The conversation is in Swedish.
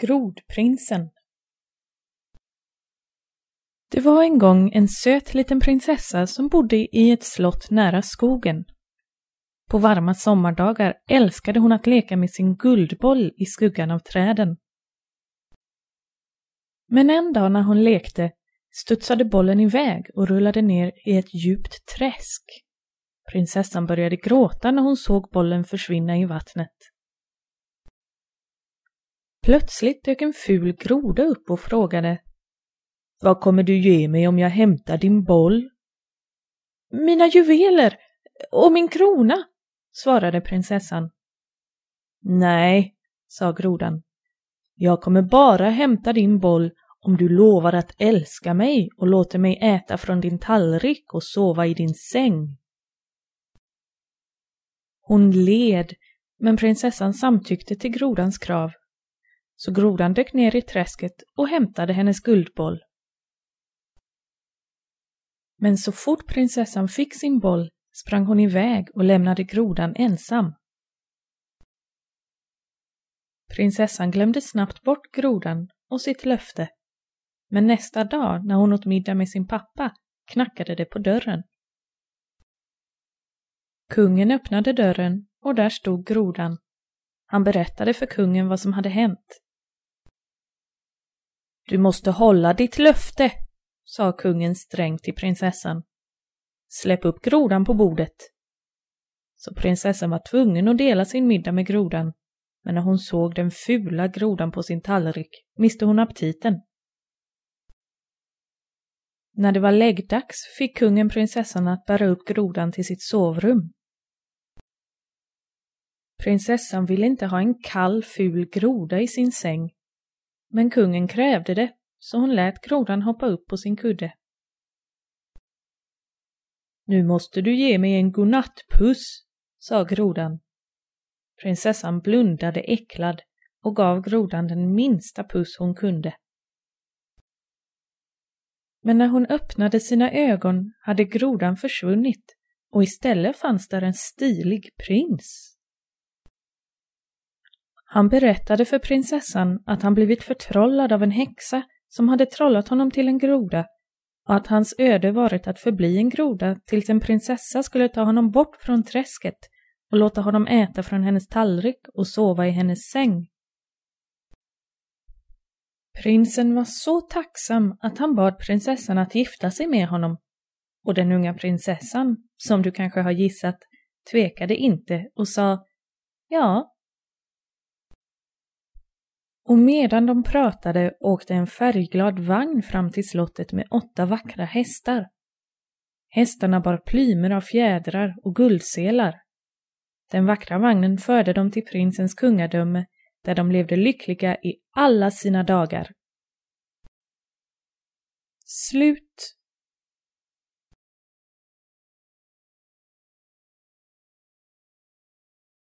Grodprinsen Det var en gång en söt liten prinsessa som bodde i ett slott nära skogen. På varma sommardagar älskade hon att leka med sin guldboll i skuggan av träden. Men en dag när hon lekte studsade bollen iväg och rullade ner i ett djupt träsk. Prinsessan började gråta när hon såg bollen försvinna i vattnet. Plötsligt dök en ful groda upp och frågade Vad kommer du ge mig om jag hämtar din boll? Mina juveler och min krona, svarade prinsessan. Nej, sa grodan. Jag kommer bara hämta din boll om du lovar att älska mig och låter mig äta från din tallrik och sova i din säng. Hon led, men prinsessan samtyckte till grodans krav. Så grodan dök ner i träsket och hämtade hennes guldboll. Men så fort prinsessan fick sin boll sprang hon iväg och lämnade grodan ensam. Prinsessan glömde snabbt bort grodan och sitt löfte. Men nästa dag när hon åt middag med sin pappa knackade det på dörren. Kungen öppnade dörren och där stod grodan. Han berättade för kungen vad som hade hänt. Du måste hålla ditt löfte, sa kungen strängt till prinsessan. Släpp upp grodan på bordet. Så prinsessan var tvungen att dela sin middag med grodan, men när hon såg den fula grodan på sin tallrik miste hon aptiten. När det var läggdags fick kungen prinsessan att bära upp grodan till sitt sovrum. Prinsessan ville inte ha en kall, ful groda i sin säng, men kungen krävde det, så hon lät grodan hoppa upp på sin kudde. Nu måste du ge mig en godnattpuss, sa grodan. Prinsessan blundade äcklad och gav grodan den minsta puss hon kunde. Men när hon öppnade sina ögon hade grodan försvunnit och istället fanns där en stilig prins. Han berättade för prinsessan att han blivit förtrollad av en häxa som hade trollat honom till en groda och att hans öde varit att förbli en groda tills en prinsessa skulle ta honom bort från träsket och låta honom äta från hennes tallrik och sova i hennes säng. Prinsen var så tacksam att han bad prinsessan att gifta sig med honom och den unga prinsessan, som du kanske har gissat, tvekade inte och sa Ja, och medan de pratade åkte en färgglad vagn fram till slottet med åtta vackra hästar. Hästarna bar plymer av fjädrar och guldselar. Den vackra vagnen förde dem till prinsens kungadöme där de levde lyckliga i alla sina dagar. Slut